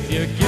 If you give